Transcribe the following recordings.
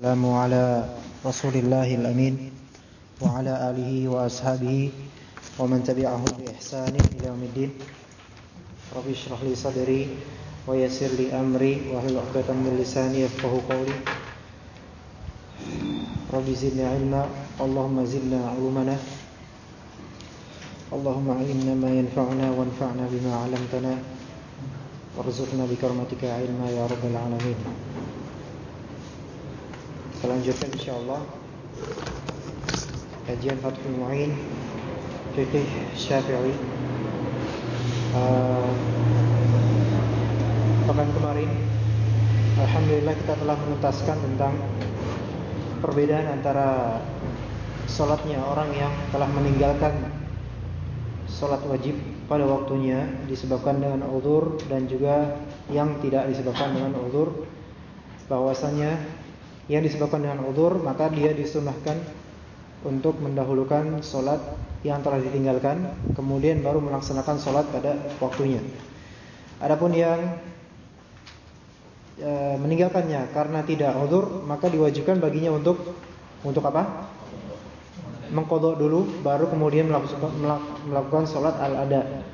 السلام على رسول الله الأمين وعلى آله وأصحابه ومن تبعه بإحسان إلى يوم الدين. رب اشرح لي صدري ويسر لي أمري واحلل عقدة من لساني يفقه قولي. رب زدني علما اللهم زدنا علومنا اللهم علمنا ما ينفعنا وانفعنا بما علمتنا. وارزقنا بكرمتك علما يا رب العالمين. Kita lanjutkan insyaAllah. Kajian Fathul Mu'in Fiqih Syafi'i. Uh, kemarin Alhamdulillah kita telah menuntaskan tentang Perbedaan antara Sholatnya orang yang telah meninggalkan Sholat wajib pada waktunya Disebabkan dengan uzur Dan juga yang tidak disebabkan dengan uzur. Bahwasanya yang disebabkan dengan udur maka dia disunahkan untuk mendahulukan solat yang telah ditinggalkan kemudian baru melaksanakan solat pada waktunya. Adapun yang e, meninggalkannya karena tidak udur maka diwajibkan baginya untuk untuk apa? Mengkodok dulu baru kemudian melakukan, solat al-ada.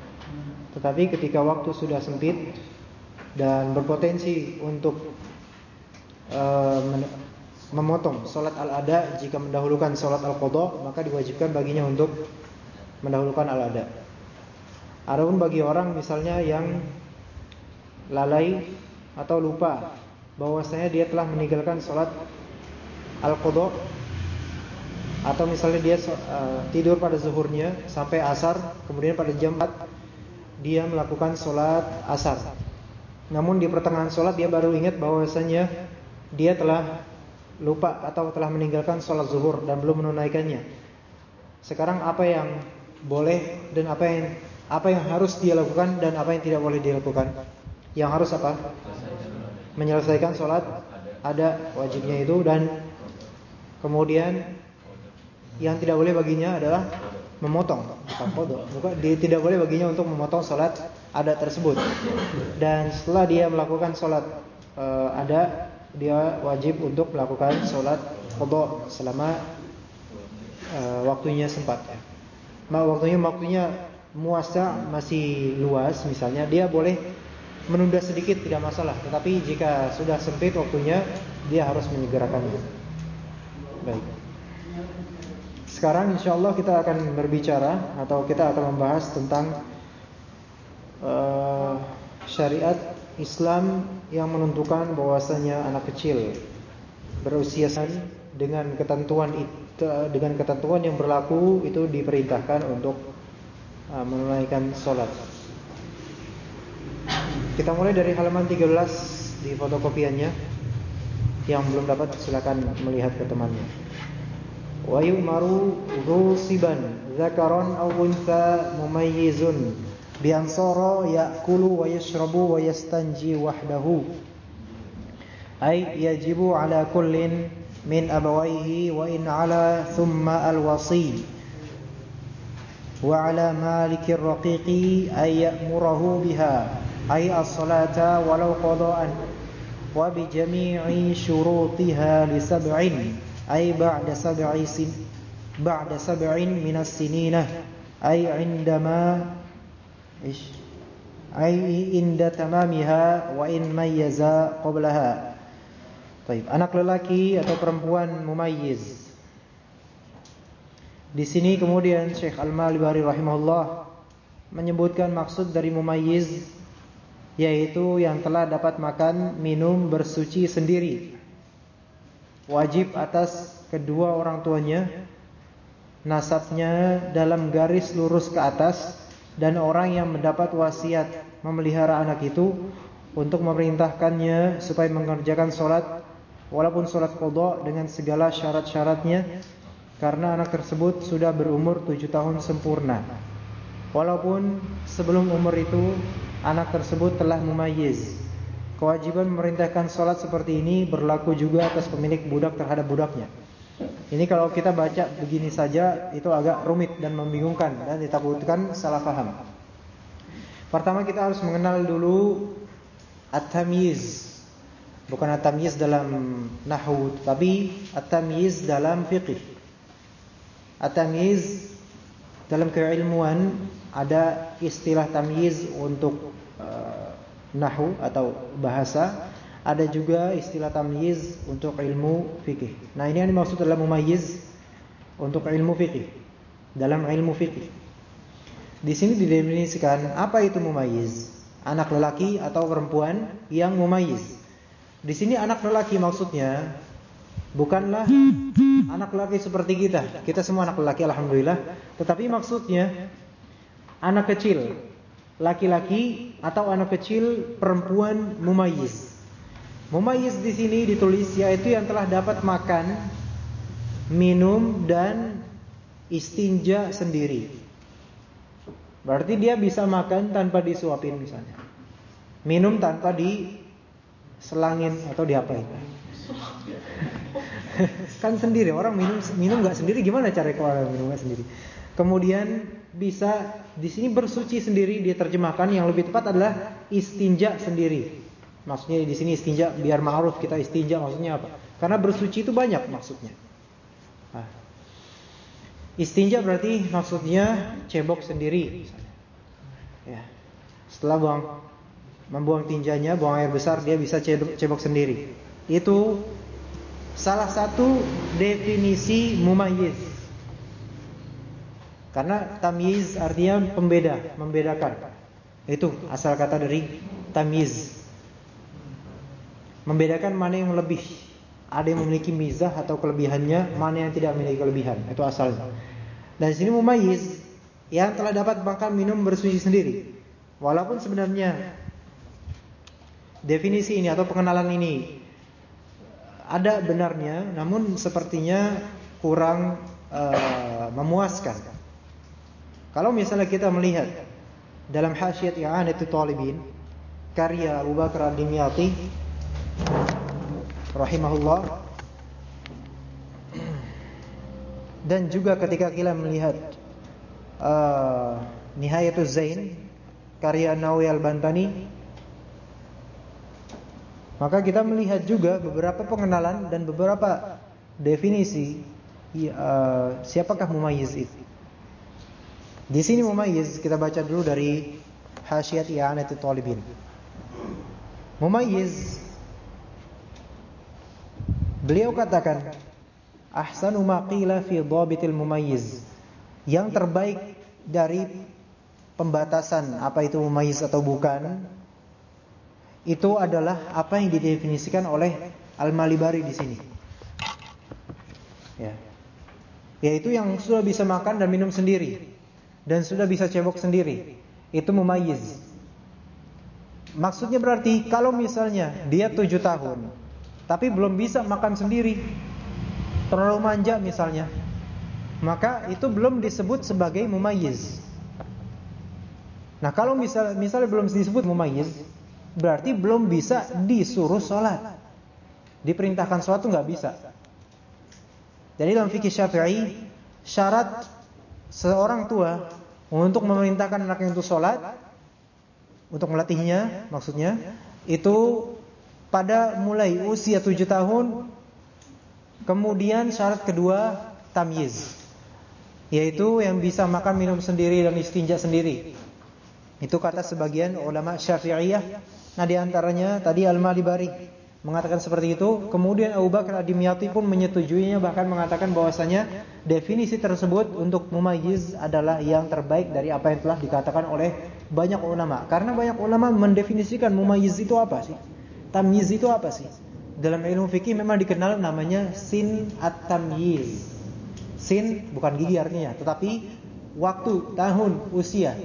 Tetapi ketika waktu sudah sempit dan berpotensi untuk e, memotong solat al-ada jika mendahulukan solat al-qadha maka diwajibkan baginya untuk mendahulukan al-ada. Adapun bagi orang misalnya yang lalai atau lupa bahwasanya dia telah meninggalkan solat al-qadha atau misalnya dia uh, tidur pada zuhurnya sampai asar kemudian pada jam 4 dia melakukan solat asar. Namun di pertengahan solat dia baru ingat bahwasanya dia telah lupa atau telah meninggalkan sholat zuhur dan belum menunaikannya. Sekarang apa yang boleh dan apa yang apa yang harus dia lakukan dan apa yang tidak boleh dilakukan? Yang harus apa? Menyelesaikan sholat ada wajibnya itu dan kemudian yang tidak boleh baginya adalah memotong bukan dia tidak boleh baginya untuk memotong sholat ada tersebut dan setelah dia melakukan sholat uh, ada dia wajib untuk melakukan sholat qadha selama uh, waktunya sempat ya. Nah, waktunya waktunya muasa masih luas misalnya dia boleh menunda sedikit tidak masalah tetapi jika sudah sempit waktunya dia harus menyegerakannya. Baik. Sekarang insyaallah kita akan berbicara atau kita akan membahas tentang uh, syariat Islam yang menentukan bahwasanya anak kecil berusia dengan ketentuan dengan ketentuan yang berlaku itu diperintahkan untuk uh, menunaikan sholat. Kita mulai dari halaman 13 di fotokopiannya. Yang belum dapat silakan melihat ke temannya. Wa yu'maru ghusiban zakaran aw untha mumayyizun بأن صار يأكل ويشرب ويستنجي وحده. أي يجب على كل من أبويه وإن على ثم الوصي. وعلى مالك الرقيق أن يأمره بها. أي الصلاة ولو قضاء. وبجميع شروطها لسبع. أي بعد سبع سن بعد سبع من السنين. أي عندما ish ai wa in mayyaza qablaha anak lelaki atau perempuan mumayyiz. Di sini kemudian Syekh Al-Malibari rahimahullah menyebutkan maksud dari mumayyiz yaitu yang telah dapat makan, minum, bersuci sendiri. Wajib atas kedua orang tuanya nasabnya dalam garis lurus ke atas dan orang yang mendapat wasiat memelihara anak itu untuk memerintahkannya supaya mengerjakan sholat walaupun sholat qadha dengan segala syarat-syaratnya karena anak tersebut sudah berumur tujuh tahun sempurna. Walaupun sebelum umur itu anak tersebut telah mumayyiz. Kewajiban memerintahkan sholat seperti ini berlaku juga atas pemilik budak terhadap budaknya ini kalau kita baca begini saja itu agak rumit dan membingungkan dan ditakutkan salah paham. Pertama kita harus mengenal dulu at-tamyiz. Bukan at-tamyiz dalam nahwu, tapi at-tamyiz dalam fiqh. At-tamyiz dalam keilmuan ada istilah tamyiz untuk uh, nahwu atau bahasa, ada juga istilah tamyiz untuk ilmu fikih. Nah, ini yang dimaksud dalam mumayyiz untuk ilmu fikih. Dalam ilmu fikih. Di sini didefinisikan apa itu mumayyiz? Anak lelaki atau perempuan yang mumayyiz. Di sini anak lelaki maksudnya bukanlah anak lelaki seperti kita. Kita semua anak lelaki alhamdulillah, tetapi maksudnya anak kecil, laki-laki atau anak kecil perempuan mumayyiz. Mumayyiz di sini ditulis yaitu yang telah dapat makan, minum dan istinja sendiri. Berarti dia bisa makan tanpa disuapin misalnya. Minum tanpa di selangin atau diapain? kan sendiri orang minum minum nggak sendiri gimana cara kalau minum nggak sendiri? Kemudian bisa di sini bersuci sendiri diterjemahkan yang lebih tepat adalah istinja sendiri. Maksudnya di sini istinja biar ma'ruf kita istinja maksudnya apa? Karena bersuci itu banyak maksudnya. Nah. Istinja berarti maksudnya cebok sendiri. Ya. Setelah buang membuang tinjanya, buang air besar, dia bisa cebok sendiri. Itu salah satu definisi mumayyiz. Karena tamyiz artinya pembeda, membedakan. Itu asal kata dari tamyiz. Membedakan mana yang lebih. Ada yang memiliki mizah atau kelebihannya, mana yang tidak memiliki kelebihan. Itu asalnya. Dan sini mumayyiz yang telah dapat makan minum bersuci sendiri. Walaupun sebenarnya definisi ini atau pengenalan ini ada benarnya, namun sepertinya kurang uh, memuaskan. Kalau misalnya kita melihat dalam Hasyiat itu Talibin karya Abu Bakar Ad-Dimyati rahimahullah dan juga ketika kita melihat uh, Nihayatuz Zain karya Nawawi Al-Bantani maka kita melihat juga beberapa pengenalan dan beberapa definisi uh, siapakah mumayyiz itu. Di sini mumayyiz kita baca dulu dari Hasyiat I'anatul Talibin. Mumayyiz Beliau katakan ahsanu ma qila fi dhabitil mumayyiz. Yang terbaik dari pembatasan apa itu mumayyiz atau bukan itu adalah apa yang didefinisikan oleh Al-Malibari di sini. Ya. Yaitu yang sudah bisa makan dan minum sendiri dan sudah bisa cebok sendiri. Itu mumayyiz. Maksudnya berarti kalau misalnya dia tujuh tahun tapi belum bisa makan sendiri, terlalu manja misalnya, maka itu belum disebut sebagai mumayyiz. Nah, kalau misal misalnya belum disebut mumayyiz, berarti belum bisa disuruh sholat. Diperintahkan sholat itu nggak bisa. Jadi dalam fikih syafi'i syarat seorang tua untuk memerintahkan anaknya untuk sholat, untuk melatihnya, maksudnya itu pada mulai usia tujuh tahun. Kemudian syarat kedua tamyiz, yaitu yang bisa makan minum sendiri dan istinja sendiri. Itu kata sebagian ulama Syafi'iyah Nah di antaranya tadi Al-Malibari mengatakan seperti itu. Kemudian Abu Bakar Ad-Dimyati pun menyetujuinya bahkan mengatakan bahwasanya definisi tersebut untuk mumayyiz adalah yang terbaik dari apa yang telah dikatakan oleh banyak ulama. Karena banyak ulama mendefinisikan mumayyiz itu apa sih? Tamyiz itu apa sih? Dalam ilmu fikih memang dikenal namanya sin at-tamyiz. Sin bukan gigi artinya, tetapi waktu, tahun, usia.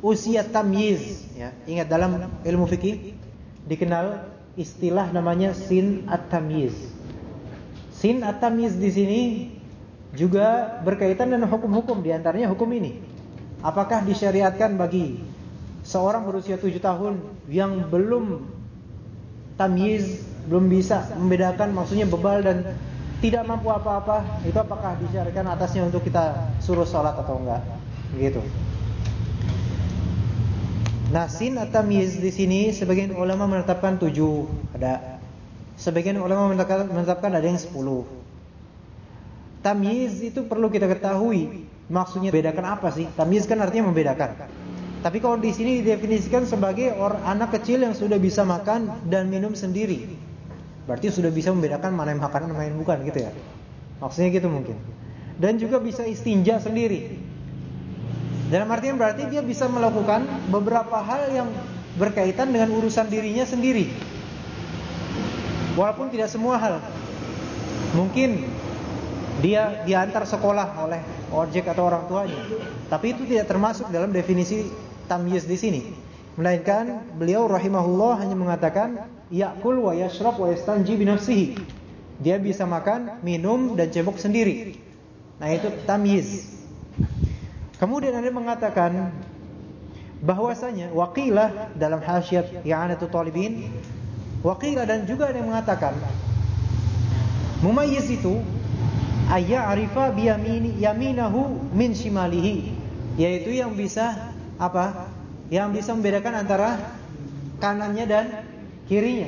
Usia tamyiz ya. Ingat dalam ilmu fikih dikenal istilah namanya sin at-tamyiz. Sin at-tamyiz di sini juga berkaitan dengan hukum-hukum di antaranya hukum ini. Apakah disyariatkan bagi seorang berusia tujuh tahun yang belum tamyiz, belum bisa membedakan maksudnya bebal dan tidak mampu apa-apa, itu apakah disyariatkan atasnya untuk kita suruh sholat atau enggak? Begitu. Nah, sin atau tamyiz di sini sebagian ulama menetapkan tujuh. Ada Sebagian ulama menetapkan ada yang 10. Tamyiz itu perlu kita ketahui. Maksudnya bedakan apa sih? Tamyiz kan artinya membedakan. Tapi kalau di sini didefinisikan sebagai orang anak kecil yang sudah bisa makan dan minum sendiri. Berarti sudah bisa membedakan mana yang makanan mana yang bukan gitu ya. Maksudnya gitu mungkin. Dan juga bisa istinja sendiri. Dalam artian berarti dia bisa melakukan beberapa hal yang berkaitan dengan urusan dirinya sendiri. Walaupun tidak semua hal. Mungkin dia diantar sekolah oleh ojek atau orang tuanya. Tapi itu tidak termasuk dalam definisi tamyiz di sini. Melainkan beliau rahimahullah hanya mengatakan ya'kul wa yashrab wa yastanji bi nafsihi. Dia bisa makan, minum dan cebok sendiri. Nah, itu tamyiz. Kemudian ada mengatakan bahwasanya waqilah dalam hasyiat i'anatul talibin Waqila dan juga ada yang mengatakan mumayyiz itu ayya'rifa biyamini yaminahu min shimalihi yaitu yang bisa apa? Yang bisa membedakan antara kanannya dan kirinya.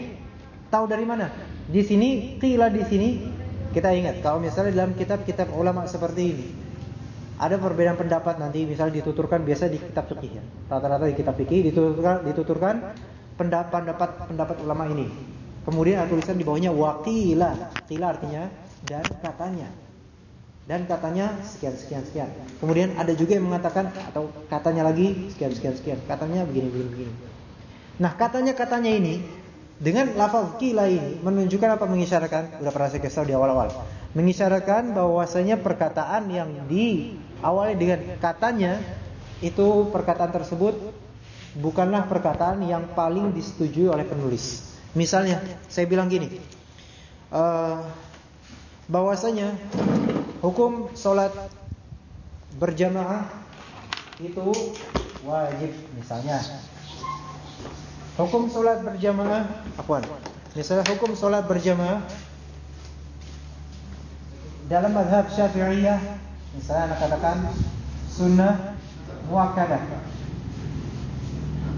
Tahu dari mana? Di sini qila di sini kita ingat kalau misalnya dalam kitab-kitab ulama seperti ini ada perbedaan pendapat nanti misalnya dituturkan biasa di kitab fikih ya. Rata-rata di kitab fikih dituturkan dituturkan pendapat pendapat ulama ini. Kemudian tulisan di bawahnya waqila. Qila artinya dan katanya. Dan katanya sekian sekian sekian. Kemudian ada juga yang mengatakan atau katanya lagi sekian sekian sekian. Katanya begini begini begini. Nah, katanya-katanya ini dengan lafaz qila ini menunjukkan apa mengisyaratkan? Udah pernah saya kasih di awal-awal. Mengisyaratkan bahwasanya perkataan yang diawali dengan katanya itu perkataan tersebut bukanlah perkataan yang paling disetujui oleh penulis. Misalnya, saya bilang gini, uh, bahwasanya hukum sholat berjamaah itu wajib, misalnya. Hukum sholat berjamaah, apa? Misalnya hukum sholat berjamaah dalam madhab syafi'iyah, misalnya anak katakan sunnah muakkadah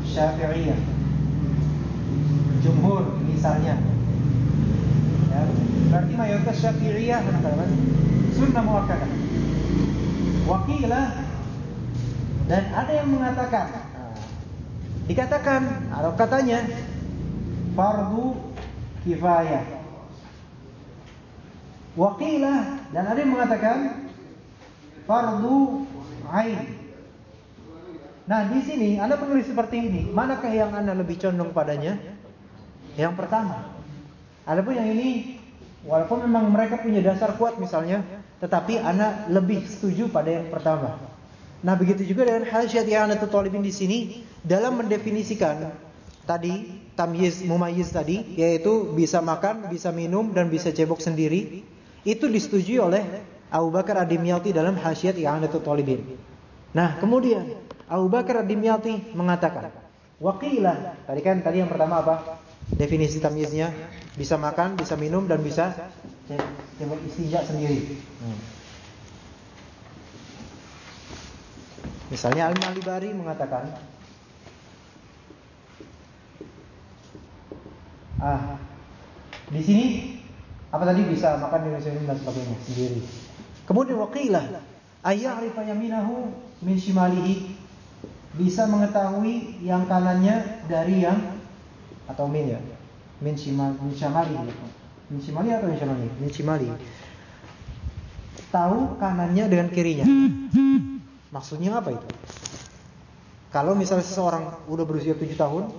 Syafi'iyah Jumhur misalnya ya, Berarti mayoritas Syafi'iyah Sunnah muakkadah Wakilah Dan ada yang mengatakan nah, Dikatakan Atau katanya Fardu kifayah Wakilah Dan ada yang mengatakan Fardu ain Nah, di sini Anda menulis seperti ini. Manakah yang Anda lebih condong padanya? Yang pertama. Adapun yang ini walaupun memang mereka punya dasar kuat misalnya, tetapi Anda lebih setuju pada yang pertama. Nah, begitu juga dengan hasyiat yang Anda talibin di sini dalam mendefinisikan tadi tamyiz mumayyiz tadi yaitu bisa makan, bisa minum dan bisa cebok sendiri. Itu disetujui oleh Abu Bakar Ad-Dimyati dalam hasyiat yang Anda talibin. Nah, kemudian Abu Bakar Ad-Dimyati mengatakan, "Waqilah." Tadi kan tadi yang pertama apa? Definisi tamyiznya bisa makan, bisa minum dan bisa coba istinja sendiri. Hmm. Misalnya Al-Malibari mengatakan Ah, di sini apa tadi bisa makan minum dan sebagainya sendiri. Kemudian waqilah ayya'rifa yaminahu min shimalihi bisa mengetahui yang kanannya dari yang atau min ya? Min shimal min shimali min shimali atau min shimali min shimali. Tahu kanannya dengan kirinya? Maksudnya apa itu? Kalau misalnya seseorang udah berusia 7 tahun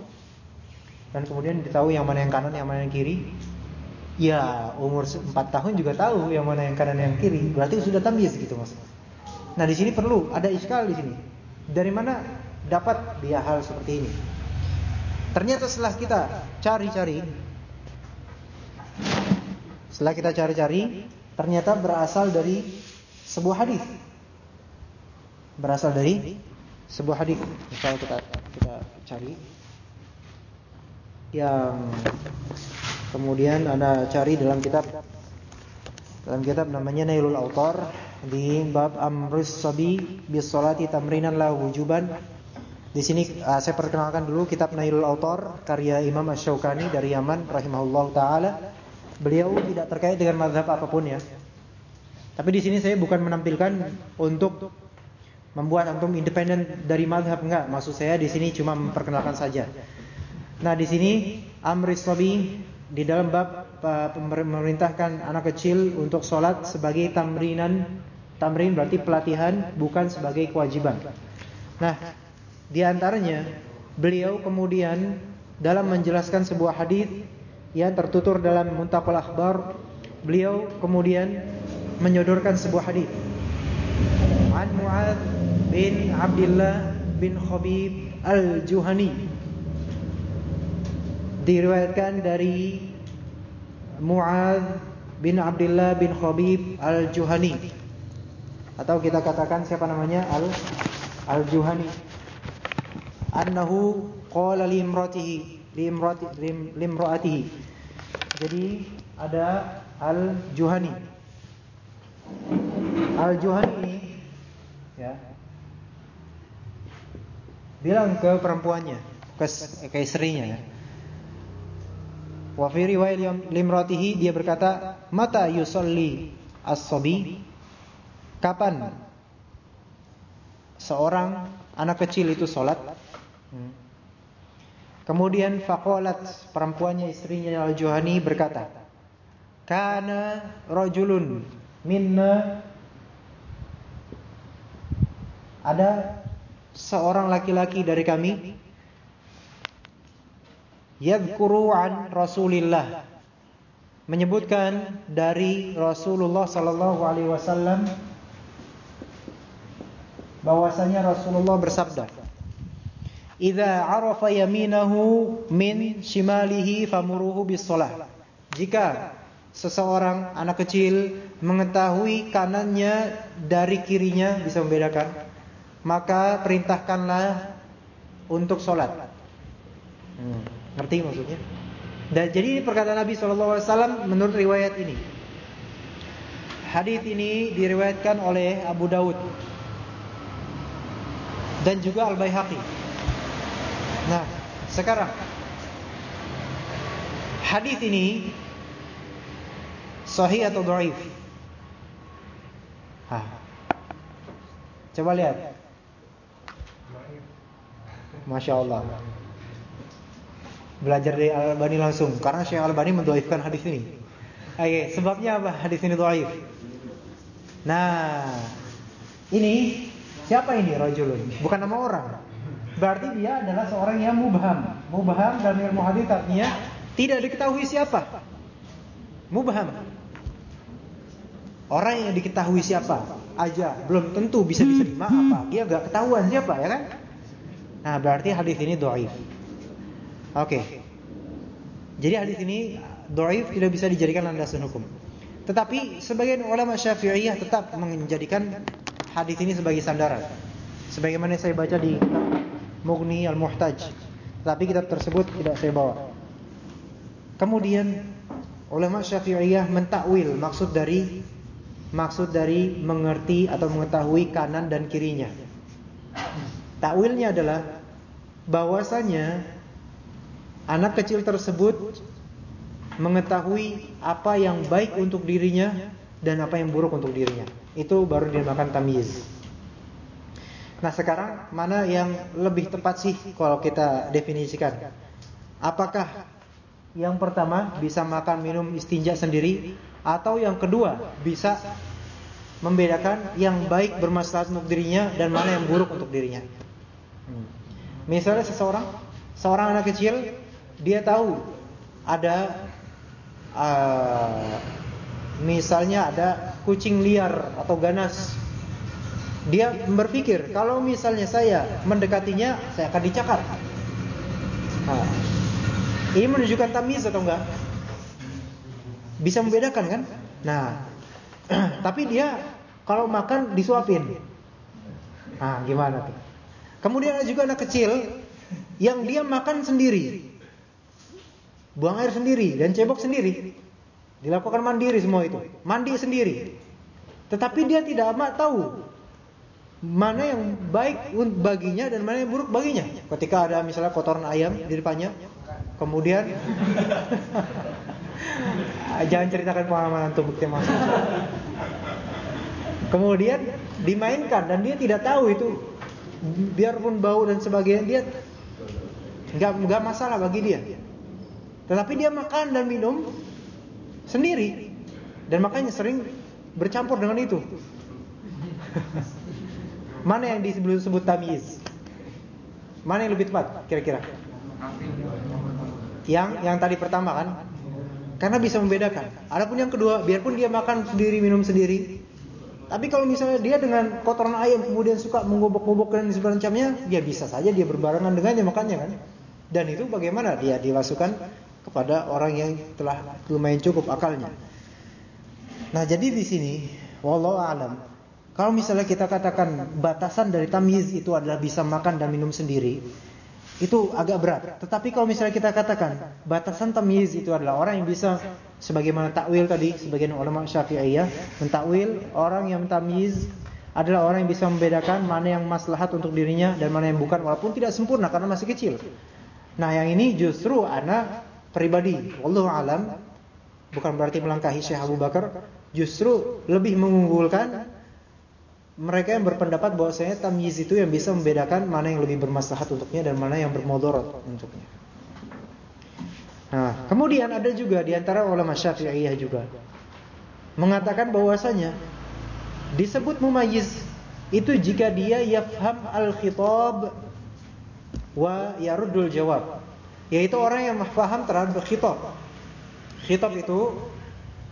dan kemudian ditahu yang mana yang kanan yang mana yang kiri ya umur 4 tahun juga tahu yang mana yang kanan yang kiri. Berarti sudah tamyiz gitu mas. Nah di sini perlu ada iskal di sini. Dari mana dapat dia hal seperti ini. Ternyata setelah kita cari-cari setelah kita cari-cari ternyata berasal dari sebuah hadis. Berasal dari sebuah hadis. Misalnya kita kita cari yang kemudian Anda cari dalam kitab dalam kitab namanya Nailul Autor di bab amrus sabi bis salati tamrinan lahu wujuban di sini uh, saya perkenalkan dulu kitab Nailul Autor karya Imam Asy-Syaukani dari Yaman rahimahullah taala. Beliau tidak terkait dengan mazhab apa pun ya. Tapi di sini saya bukan menampilkan untuk membuat antum independen dari mazhab enggak. Maksud saya di sini cuma memperkenalkan saja. Nah, di sini Amri Sabi di dalam bab memerintahkan anak kecil untuk sholat sebagai tamrinan. Tamrin berarti pelatihan bukan sebagai kewajiban. Nah, di antaranya beliau kemudian dalam menjelaskan sebuah hadis yang tertutur dalam Muntaqal Akhbar, beliau kemudian menyodorkan sebuah hadis. An Mu'ad bin Abdullah bin Khabib Al-Juhani. Diriwayatkan dari Mu'ad bin Abdullah bin Khabib Al-Juhani. Atau kita katakan siapa namanya? Al Al-Juhani annahu qala li imratihi li imrati limraatihi jadi ada Al-Juhani Al-Juhani ini ya bilang ke perempuannya ke, ke istrinya ya Wa fi riwayat limratihi dia berkata, "Mata yusalli as-sabi?" Kapan seorang anak kecil itu salat? Hmm. Kemudian faqalat perempuannya istrinya Al-Juhani berkata, "Kana rajulun minna ada seorang laki-laki dari kami yadhkuru an Rasulillah menyebutkan dari Rasulullah sallallahu alaihi wasallam bahwasanya Rasulullah bersabda Idza arafa yaminahu min shimalihi famuruhu bis Jika seseorang anak kecil mengetahui kanannya dari kirinya bisa membedakan, maka perintahkanlah untuk sholat. Hmm, ngerti maksudnya? Dan jadi perkataan Nabi SAW menurut riwayat ini. Hadis ini diriwayatkan oleh Abu Daud dan juga Al Baihaqi. Nah, sekarang hadis ini sahih atau dhaif? Hah. Coba lihat. Masya Allah. Belajar dari Al-Albani langsung karena Syekh Al-Albani mendoifkan hadis ini. Oke, sebabnya apa hadis ini dhaif? Nah, ini Siapa ini rajulun? Bukan nama orang. Berarti dia adalah seorang yang mubham. Mubham dalam ilmu hadis artinya tidak diketahui siapa. Mubham. Orang yang diketahui siapa aja belum tentu bisa diterima apa. Dia gak ketahuan siapa ya kan? Nah, berarti hadis ini dhaif. Oke. Jadi hadis ini dhaif tidak bisa dijadikan landasan hukum. Tetapi sebagian ulama Syafi'iyah tetap menjadikan hadis ini sebagai sandaran. Sebagaimana saya baca di Mughni Al-Muhtaj. Tapi kitab tersebut tidak saya bawa. Kemudian ulama Syafi'iyah mentakwil maksud dari maksud dari mengerti atau mengetahui kanan dan kirinya. Takwilnya adalah bahwasanya anak kecil tersebut mengetahui apa yang baik untuk dirinya dan apa yang buruk untuk dirinya. Itu baru dinamakan tamyiz. Nah, sekarang mana yang lebih tepat sih kalau kita definisikan? Apakah yang pertama bisa makan minum istinja sendiri atau yang kedua bisa membedakan yang baik bermaslahat untuk dirinya dan mana yang buruk untuk dirinya. Hmm. Misalnya seseorang, seorang anak kecil, dia tahu ada uh, misalnya ada kucing liar atau ganas. Dia berpikir kalau misalnya saya mendekatinya, saya akan dicakar. Nah, ini menunjukkan tamiz atau enggak? Bisa membedakan kan? Nah, tapi dia kalau makan disuapin. Nah, gimana tuh? Kemudian ada juga anak kecil yang dia makan sendiri. Buang air sendiri dan cebok sendiri. Dilakukan mandiri semua itu. Mandi sendiri. Tetapi dia tidak tahu mana yang baik baginya dan mana yang buruk baginya. Ketika ada misalnya kotoran ayam di depannya, kemudian Jangan ceritakan pengalaman antum bukti masuk. Kemudian dimainkan dan dia tidak tahu itu biarpun bau dan sebagainya dia nggak nggak masalah bagi dia. Tetapi dia makan dan minum sendiri dan makanya sering bercampur dengan itu. Mana yang disebut sebut tamyiz? Mana yang lebih tepat kira-kira? Yang yang tadi pertama kan? Karena bisa membedakan. Adapun yang kedua, biarpun dia makan sendiri, minum sendiri, tapi kalau misalnya dia dengan kotoran ayam kemudian suka menggobok-gobok dan sebagainya, dia bisa saja dia berbarengan dengannya makannya kan. Dan itu bagaimana dia dimasukkan kepada orang yang telah lumayan cukup akalnya. Nah, jadi di sini wallahu alam. Kalau misalnya kita katakan batasan dari tamyiz itu adalah bisa makan dan minum sendiri, itu agak berat. Tetapi kalau misalnya kita katakan batasan tamyiz itu adalah orang yang bisa sebagaimana takwil tadi sebagian ulama Syafi'iyah mentakwil orang yang tamyiz adalah orang yang bisa membedakan mana yang maslahat untuk dirinya dan mana yang bukan walaupun tidak sempurna karena masih kecil. Nah, yang ini justru anak pribadi, wallahu alam bukan berarti melangkahi Syekh Abu Bakar, justru lebih mengunggulkan mereka yang berpendapat bahwasanya tamyiz itu yang bisa membedakan mana yang lebih bermaslahat untuknya dan mana yang bermudarat untuknya. Nah, kemudian ada juga di antara ulama Syafi'iyah juga mengatakan bahwasanya disebut mumayyiz itu jika dia yafham al-khitab wa yaruddul jawab, yaitu orang yang paham terhadap khitab. Khitab itu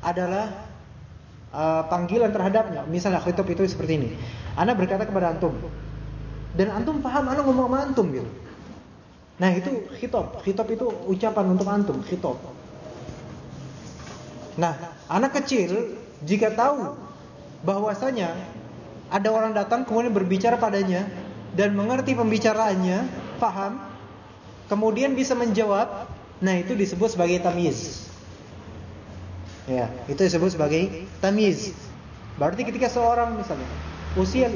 adalah uh, panggilan terhadapnya. Misalnya khitab itu seperti ini. Ana berkata kepada antum. Dan antum paham ana ngomong sama antum gitu. Nah, itu khitab. Khitab itu ucapan untuk antum, khitab. Nah, anak kecil jika tahu bahwasanya ada orang datang kemudian berbicara padanya dan mengerti pembicaraannya, paham, kemudian bisa menjawab, nah itu disebut sebagai tamyiz. Ya, itu disebut sebagai tamiz. Berarti ketika seorang misalnya usia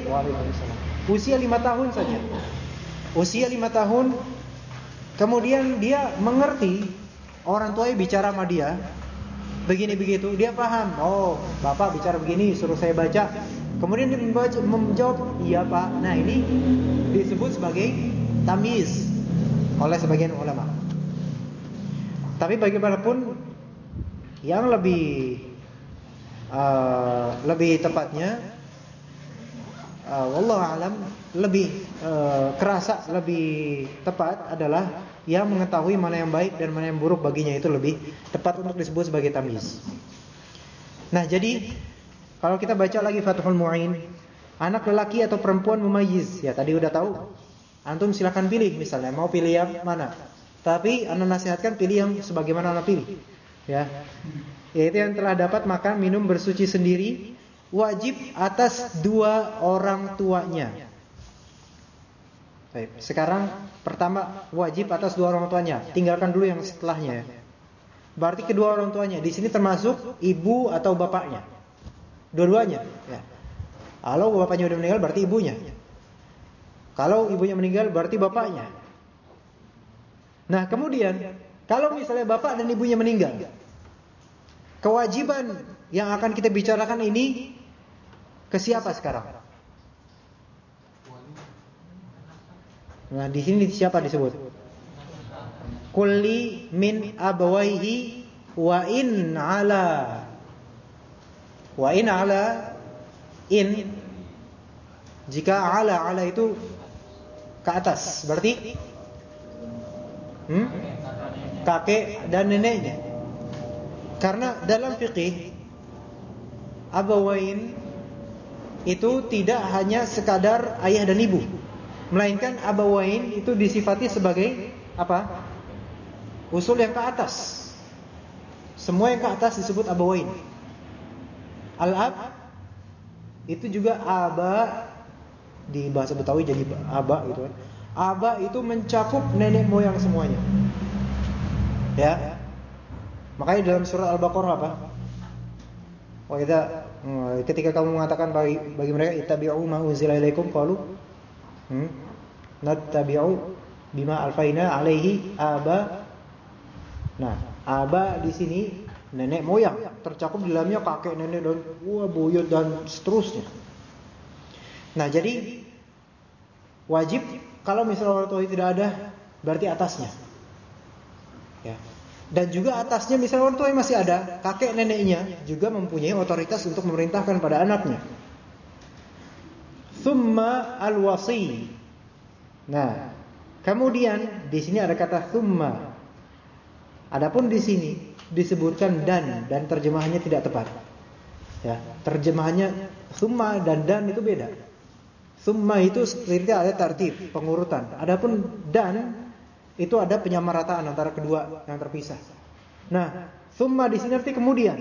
usia lima tahun saja, usia lima tahun, kemudian dia mengerti orang tuanya bicara sama dia, begini begitu, dia paham. Oh, bapak bicara begini, suruh saya baca. Kemudian dia membaca, menjawab, iya pak. Nah ini disebut sebagai tamiz oleh sebagian ulama. Tapi bagaimanapun yang lebih uh, lebih tepatnya uh, wallahu alam lebih uh, kerasa lebih tepat adalah yang mengetahui mana yang baik dan mana yang buruk baginya itu lebih tepat untuk disebut sebagai tamyiz. Nah, jadi kalau kita baca lagi Fathul Mu'in, anak lelaki atau perempuan mumayyiz, ya tadi udah tahu. Antum silahkan pilih misalnya mau pilih yang mana. Tapi anda nasihatkan pilih yang sebagaimana anda pilih ya yaitu yang telah dapat makan minum bersuci sendiri wajib atas dua orang tuanya. Baik, sekarang pertama wajib atas dua orang tuanya. Tinggalkan dulu yang setelahnya. Berarti kedua orang tuanya di sini termasuk ibu atau bapaknya. Dua-duanya, ya. Kalau bapaknya sudah meninggal berarti ibunya. Kalau ibunya meninggal berarti bapaknya. Nah, kemudian kalau misalnya bapak dan ibunya meninggal, kewajiban yang akan kita bicarakan ini ke siapa sekarang? Nah, di sini siapa disebut? Kulli min abawaihi wa in ala wa in ala in jika ala ala itu ke atas berarti hmm? kakek dan neneknya. Karena dalam fikih abawain itu tidak hanya sekadar ayah dan ibu, melainkan abawain itu disifati sebagai apa? Usul yang ke atas. Semua yang ke atas disebut abawain. Al-ab itu juga aba di bahasa Betawi jadi aba gitu kan. Aba itu mencakup nenek moyang semuanya. Ya. Makanya dalam surah Al-Baqarah apa? Wa idza hmm, ketika kamu mengatakan bagi bagi mereka ittabi'u ma unzila ilaikum qalu hmm, nattabi'u bima alfaina alaihi aba. Nah, aba di sini nenek moyang, tercakup di dalamnya kakek, nenek dan wah buyut dan seterusnya. Nah, jadi wajib kalau misalnya orang tua tidak ada, berarti atasnya. Ya. Dan juga atasnya misalnya orang tua yang masih ada, kakek neneknya juga mempunyai otoritas untuk memerintahkan pada anaknya. Thumma al-wasi. Nah, kemudian di sini ada kata thumma. Adapun di sini disebutkan dan dan terjemahannya tidak tepat. Ya, terjemahannya thumma dan dan itu beda. Thumma itu seperti ada tertib, pengurutan. Adapun dan itu ada penyamarataan antara kedua yang terpisah. Nah, thumma di sini arti kemudian.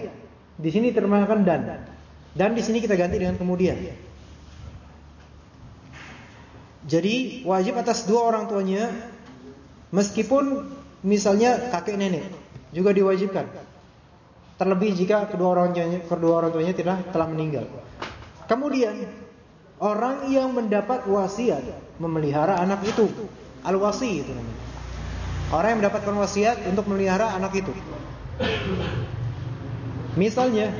Di sini terjemahkan dan. Dan di sini kita ganti dengan kemudian. Jadi wajib atas dua orang tuanya meskipun misalnya kakek nenek juga diwajibkan. Terlebih jika kedua orang tuanya, kedua orang tuanya tidak telah meninggal. Kemudian orang yang mendapat wasiat memelihara anak itu, al-wasi itu namanya. Orang yang mendapatkan wasiat untuk memelihara anak itu. Misalnya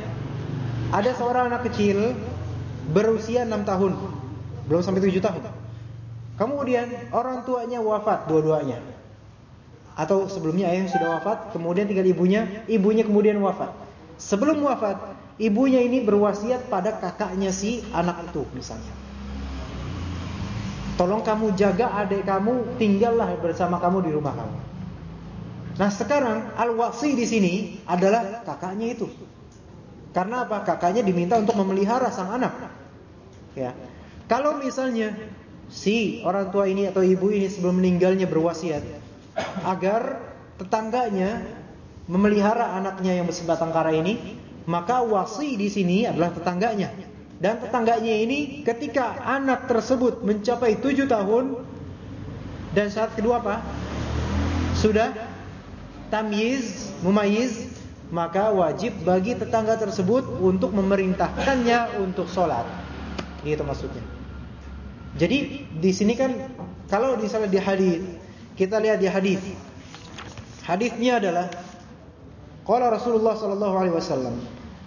ada seorang anak kecil berusia 6 tahun, belum sampai 7 tahun. Kemudian orang tuanya wafat dua-duanya. Atau sebelumnya ayahnya sudah wafat, kemudian tinggal ibunya, ibunya kemudian wafat. Sebelum wafat, ibunya ini berwasiat pada kakaknya si anak itu misalnya. Tolong kamu jaga adik kamu, tinggallah bersama kamu di rumah kamu. Nah sekarang al-wasi di sini adalah kakaknya itu. Karena apa? Kakaknya diminta untuk memelihara sang anak. Ya. Kalau misalnya si orang tua ini atau ibu ini sebelum meninggalnya berwasiat agar tetangganya memelihara anaknya yang bersebatang kara ini, maka wasi di sini adalah tetangganya. Dan tetangganya ini ketika anak tersebut mencapai tujuh tahun dan saat kedua apa? Sudah tamyiz, mumayyiz, maka wajib bagi tetangga tersebut untuk memerintahkannya untuk sholat. Itu maksudnya. Jadi di sini kan kalau misalnya di hadis kita lihat di hadis. Hadisnya adalah qala Rasulullah sallallahu alaihi wasallam,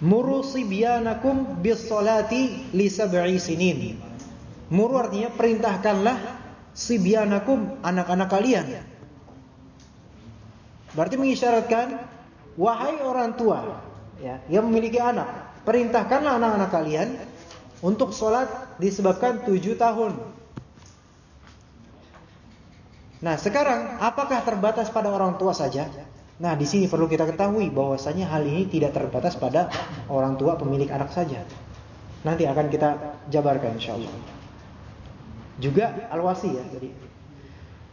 "Muru sibyanakum bis salati li sab'i sinin." Muru artinya perintahkanlah sibyanakum anak-anak kalian. Berarti mengisyaratkan wahai orang tua ya yang memiliki anak, perintahkanlah anak-anak kalian untuk sholat disebabkan tujuh tahun. Nah sekarang apakah terbatas pada orang tua saja? Nah di sini perlu kita ketahui bahwasanya hal ini tidak terbatas pada orang tua pemilik anak saja. Nanti akan kita jabarkan insyaallah. Juga al-wasi ya jadi.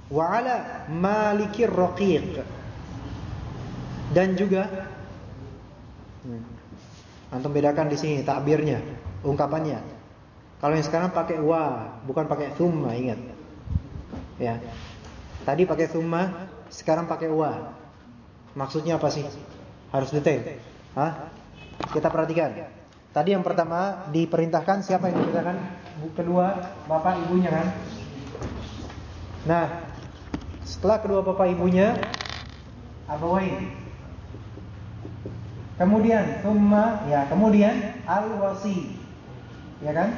Wa ala malikir raqiq. Dan juga hmm, antum bedakan di sini takbirnya ungkapannya. Kalau yang sekarang pakai wa, bukan pakai thumma, ingat. Ya. Tadi pakai thumma, sekarang pakai wa. Maksudnya apa sih? Harus detail. Hah? Kita perhatikan. Tadi yang pertama diperintahkan siapa yang diperintahkan? Kedua, bapak ibunya kan? Nah, setelah kedua bapak ibunya abawain Kemudian thumma ya, kemudian al-wasi. Ya kan?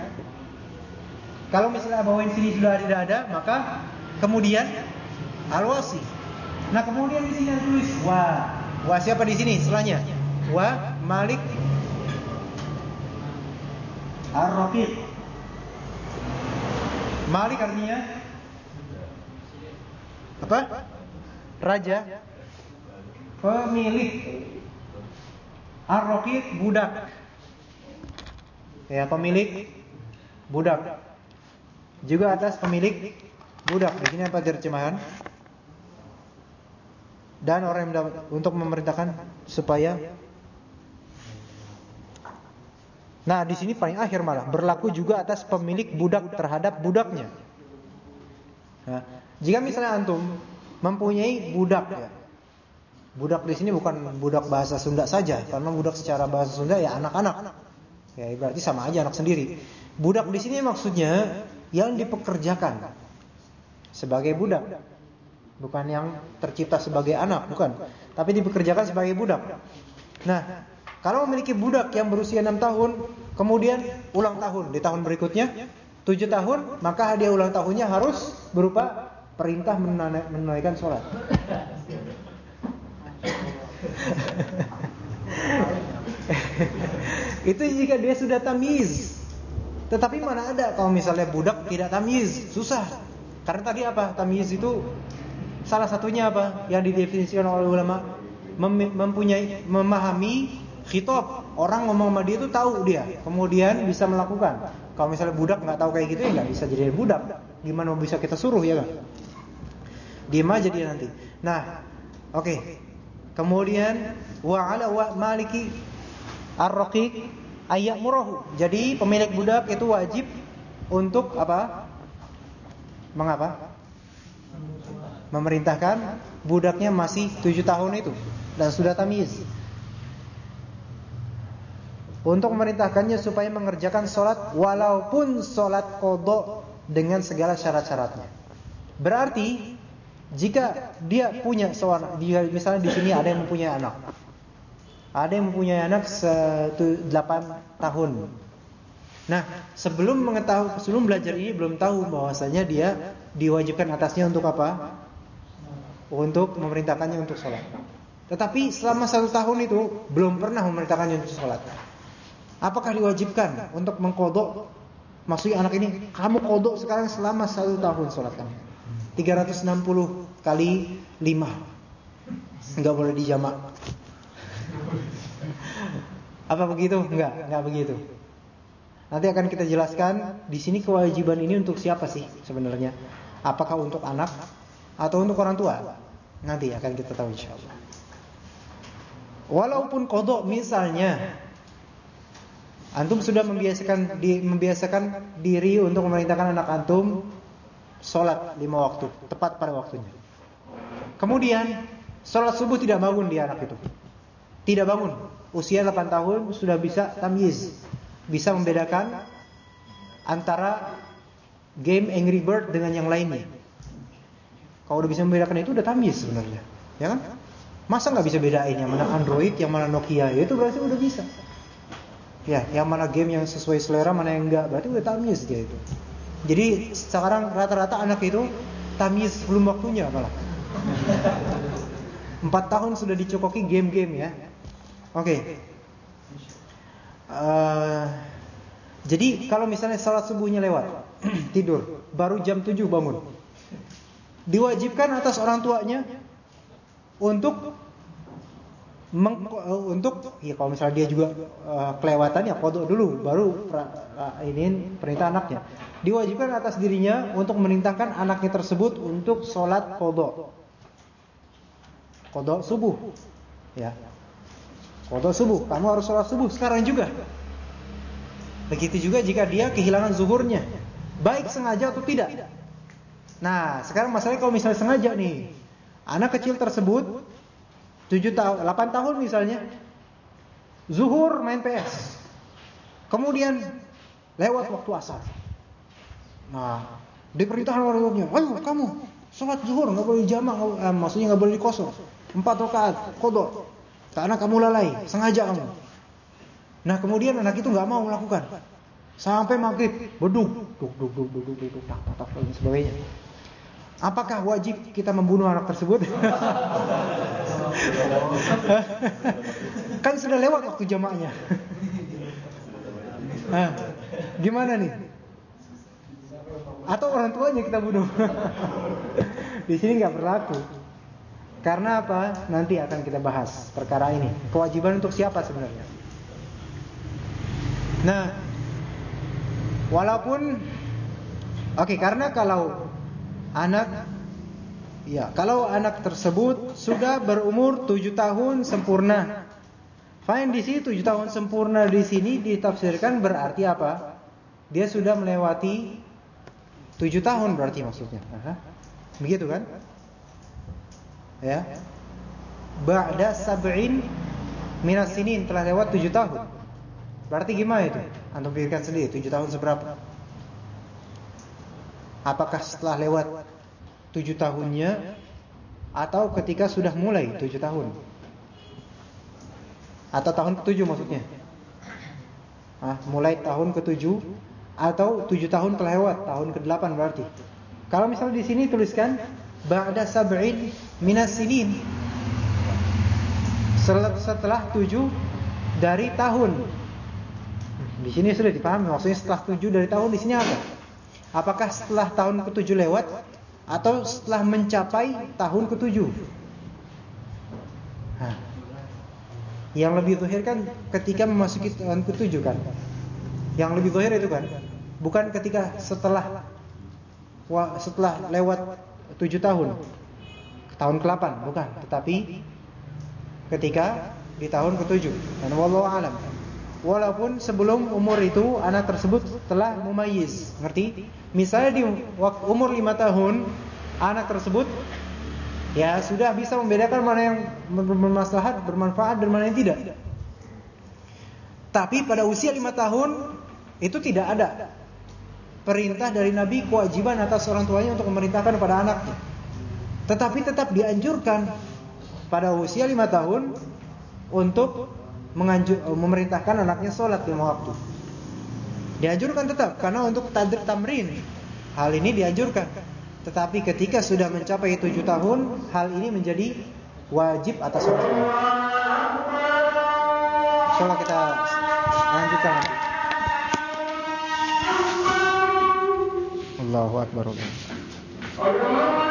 Kalau misalnya abawain sini sudah tidak ada, maka kemudian al-wasi. Nah, kemudian di sini tulis wa. Wa siapa di sini setelahnya? Wa Malik Ar-Rafiq. Malik artinya apa? Raja. Pemilik Ar-Raqiq budak. Ya, pemilik budak. Juga atas pemilik budak. Di sini apa terjemahan? Dan orang yang mendapat, untuk memerintahkan supaya Nah, di sini paling akhir malah berlaku juga atas pemilik budak terhadap budaknya. Nah, jika misalnya antum mempunyai budak ya, Budak di sini bukan budak bahasa Sunda saja, karena budak secara bahasa Sunda ya anak-anak. Ya berarti sama aja anak sendiri. Budak di sini maksudnya yang dipekerjakan sebagai budak. Bukan yang tercipta sebagai anak, bukan. Tapi dipekerjakan sebagai budak. Nah, kalau memiliki budak yang berusia 6 tahun, kemudian ulang tahun di tahun berikutnya 7 tahun, maka hadiah ulang tahunnya harus berupa perintah menunaikan sholat. Itu jika dia sudah tamiz. Tetapi mana ada kalau misalnya budak tidak tamiz, susah. Karena tadi apa? Tamiz itu salah satunya apa? Yang didefinisikan oleh ulama mempunyai memahami khitab. Orang ngomong sama dia itu tahu dia, kemudian bisa melakukan. Kalau misalnya budak nggak tahu kayak gitu ya nggak bisa jadi budak. Gimana bisa kita suruh ya kan? Diam aja dia nanti. Nah, oke. Okay. Kemudian wa ala wa maliki ar-raqiq murahu. Jadi pemilik budak itu wajib untuk apa? Mengapa? Memerintahkan budaknya masih tujuh tahun itu dan sudah tamiz. Untuk memerintahkannya supaya mengerjakan sholat walaupun sholat kodok dengan segala syarat-syaratnya. Berarti jika dia punya seorang, misalnya di sini ada yang mempunyai anak, ada yang mempunyai anak delapan tahun. Nah, sebelum mengetahui, sebelum belajar ini belum tahu bahwasanya dia diwajibkan atasnya untuk apa? Untuk memerintahkannya untuk sholat. Tetapi selama satu tahun itu belum pernah memerintahkannya untuk sholat. Apakah diwajibkan untuk mengkodok? Maksudnya anak ini kamu kodok sekarang selama satu tahun sholat kamu. 360 kali 5 Enggak boleh dijamak. Apa begitu? Enggak, enggak begitu. Nanti akan kita jelaskan di sini kewajiban ini untuk siapa sih sebenarnya? Apakah untuk anak atau untuk orang tua? Nanti akan kita tahu insyaallah. Walaupun kodok misalnya Antum sudah membiasakan di, membiasakan diri untuk memerintahkan anak antum sholat lima waktu tepat pada waktunya. Kemudian sholat subuh tidak bangun dia anak itu, tidak bangun. Usia 8 tahun sudah bisa tamyiz, bisa membedakan antara game Angry Bird dengan yang lainnya. Kalau udah bisa membedakan itu udah tamyiz sebenarnya, ya kan? Masa nggak bisa bedain yang mana Android, yang mana Nokia? Ya itu berarti udah bisa. Ya, yang mana game yang sesuai selera, mana yang enggak, berarti udah tamyiz dia itu. Jadi sekarang rata-rata anak itu tamyiz belum waktunya malah. Empat tahun sudah dicokoki game-game ya. Oke. Okay. Uh, eh, jadi kalau misalnya salat subuhnya lewat, tidur, baru jam 7 bangun. Diwajibkan atas orang tuanya untuk meng, untuk ya kalau misalnya dia juga uh, kelewatan ya kodok dulu baru pra, uh, ini perintah anaknya. Diwajibkan atas dirinya untuk memerintahkan anaknya tersebut untuk sholat kodok. Kodok subuh ya. Kodok subuh kamu harus sholat subuh sekarang juga. Begitu juga jika dia kehilangan zuhurnya. Baik sengaja atau tidak nah sekarang masalahnya kalau misalnya sengaja nih Anak kecil tersebut 7 tahun, 8 tahun misalnya zuhur main PS. Kemudian lewat waktu asar. Nah, diperintahkan oleh tuanya, "Ayo kamu sholat zuhur nggak boleh jamak, eh, maksudnya nggak boleh dikosong. Empat rakaat kodok. Karena kamu lalai, sengaja kamu." Nah, kemudian anak itu nggak mau melakukan. Sampai maghrib, beduk, duk duk duk duk duk duk, tak tak tak dan sebagainya. Apakah wajib kita membunuh anak tersebut? kan sudah lewat waktu jamaknya. Nah, gimana nih? Atau orang tuanya kita bunuh? Di sini nggak berlaku. Karena apa? Nanti akan kita bahas perkara ini. Kewajiban untuk siapa sebenarnya? Nah, walaupun oke okay, karena kalau anak ya kalau anak tersebut sudah berumur tujuh tahun sempurna. Fine di sini tujuh tahun sempurna di sini ditafsirkan berarti apa? Dia sudah melewati tujuh tahun berarti maksudnya. Begitu kan? Ya. Ba'da sab'in minas sinin telah lewat tujuh tahun. Berarti gimana itu? Antum pikirkan sendiri tujuh tahun seberapa? Apakah setelah lewat tujuh tahunnya atau ketika sudah mulai tujuh tahun? Atau tahun ketujuh maksudnya? Ah, mulai tahun ketujuh atau tujuh tahun telah lewat, tahun ke-8 berarti. Kalau misalnya di sini tuliskan ba'da sab'in minas sinin. Setelah tujuh dari tahun. Di sini sudah dipahami maksudnya setelah tujuh dari tahun di sini apa? Apakah setelah tahun ketujuh lewat atau setelah mencapai tahun ketujuh? Nah, yang lebih zahir kan ketika memasuki tahun ketujuh kan. Yang lebih zahir itu kan? Bukan ketika setelah setelah lewat tujuh tahun. Tahun ke-8 bukan. Tetapi ketika di tahun ke-7 dan wallahu alam walaupun sebelum umur itu anak tersebut telah mumayyiz. Ngerti? Misalnya di waktu umur 5 tahun anak tersebut ya sudah bisa membedakan mana yang bermaslahat bermanfaat dan mana yang tidak. Tapi pada usia 5 tahun itu tidak ada perintah dari Nabi kewajiban atas orang tuanya untuk memerintahkan kepada anaknya. Tetapi tetap dianjurkan pada usia lima tahun untuk menganjur, memerintahkan anaknya sholat lima waktu. Dianjurkan tetap karena untuk tadrik tamrin hal ini dianjurkan. Tetapi ketika sudah mencapai tujuh tahun hal ini menjadi wajib atas orang. Insyaallah kita lanjutkan. Allahu akbar. Allah.